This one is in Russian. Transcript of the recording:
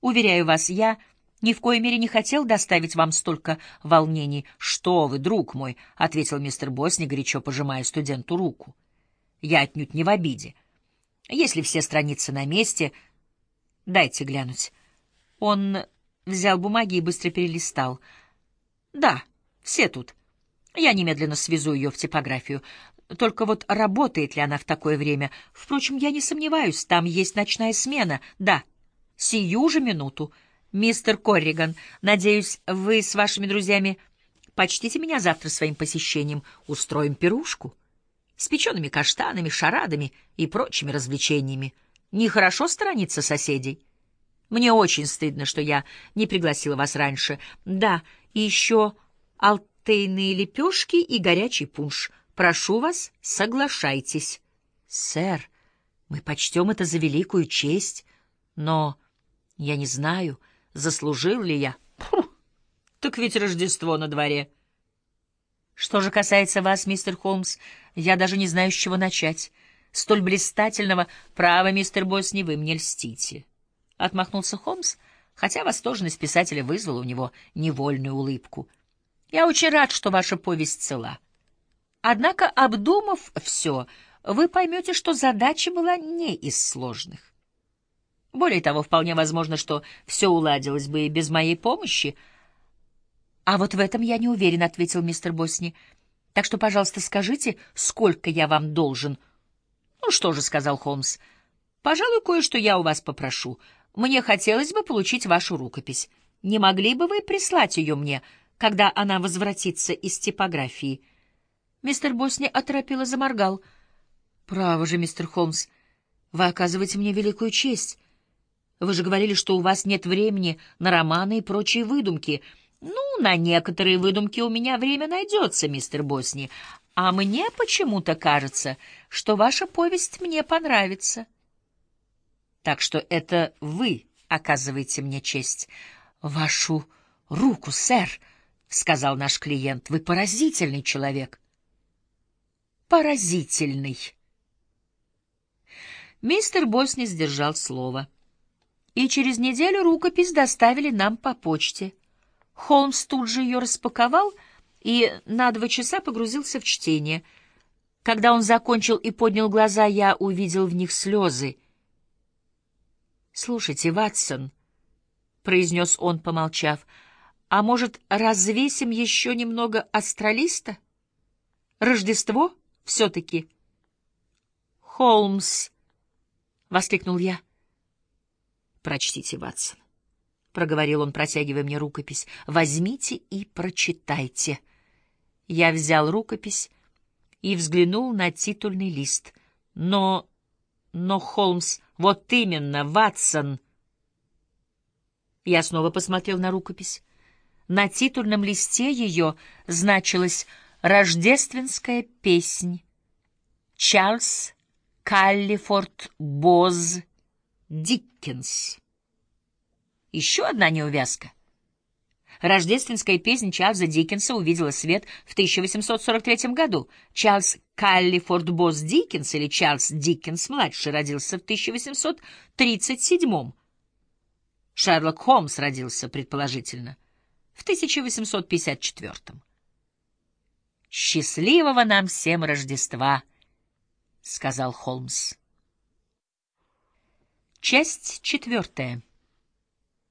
Уверяю вас, я ни в коей мере не хотел доставить вам столько волнений. — Что вы, друг мой, — ответил мистер Босни, горячо пожимая студенту руку. — Я отнюдь не в обиде. Если все страницы на месте... Дайте глянуть. Он взял бумаги и быстро перелистал. — Да, все тут. Я немедленно свезу ее в типографию. Только вот работает ли она в такое время? Впрочем, я не сомневаюсь, там есть ночная смена. Да, сию же минуту. Мистер Корриган, надеюсь, вы с вашими друзьями почтите меня завтра своим посещением. Устроим пирушку с печеными каштанами, шарадами и прочими развлечениями. Нехорошо сторониться соседей. Мне очень стыдно, что я не пригласила вас раньше. Да, и еще алтейные лепешки и горячий пунш. Прошу вас, соглашайтесь. Сэр, мы почтем это за великую честь, но я не знаю, заслужил ли я. Фу, так ведь Рождество на дворе. Что же касается вас, мистер Холмс, я даже не знаю, с чего начать. Столь блистательного права, мистер Бойс, не вы мне льстите. Отмахнулся Холмс, хотя восторженность писателя вызвала у него невольную улыбку. Я очень рад, что ваша повесть цела. Однако, обдумав все, вы поймете, что задача была не из сложных. Более того, вполне возможно, что все уладилось бы и без моей помощи. — А вот в этом я не уверен, — ответил мистер Босни. — Так что, пожалуйста, скажите, сколько я вам должен? — Ну что же, — сказал Холмс, — пожалуй, кое-что я у вас попрошу. Мне хотелось бы получить вашу рукопись. Не могли бы вы прислать ее мне, когда она возвратится из типографии? — Мистер Босни оторопело заморгал. — Право же, мистер Холмс, вы оказываете мне великую честь. Вы же говорили, что у вас нет времени на романы и прочие выдумки. Ну, на некоторые выдумки у меня время найдется, мистер Босни. А мне почему-то кажется, что ваша повесть мне понравится. Так что это вы оказываете мне честь. Вашу руку, сэр, — сказал наш клиент, — вы поразительный человек поразительный. Мистер Босни сдержал слово. И через неделю рукопись доставили нам по почте. Холмс тут же ее распаковал и на два часа погрузился в чтение. Когда он закончил и поднял глаза, я увидел в них слезы. «Слушайте, Ватсон», — произнес он, помолчав, — «а может, развесим еще немного астралиста? Рождество?» все-таки. «Холмс!» — воскликнул я. «Прочтите, Ватсон», — проговорил он, протягивая мне рукопись. «Возьмите и прочитайте». Я взял рукопись и взглянул на титульный лист. Но... но Холмс... Вот именно, Ватсон... Я снова посмотрел на рукопись. На титульном листе ее значилось Рождественская песнь. Чарльз Каллифорд Боз Диккенс. Еще одна неувязка. Рождественская песня Чарльза Диккенса увидела свет в 1843 году. Чарльз Каллифорд Босс Диккенс или Чарльз Диккенс-младший родился в 1837 Шерлок Холмс родился, предположительно, в 1854 -м. «Счастливого нам всем Рождества!» — сказал Холмс. Часть четвертая.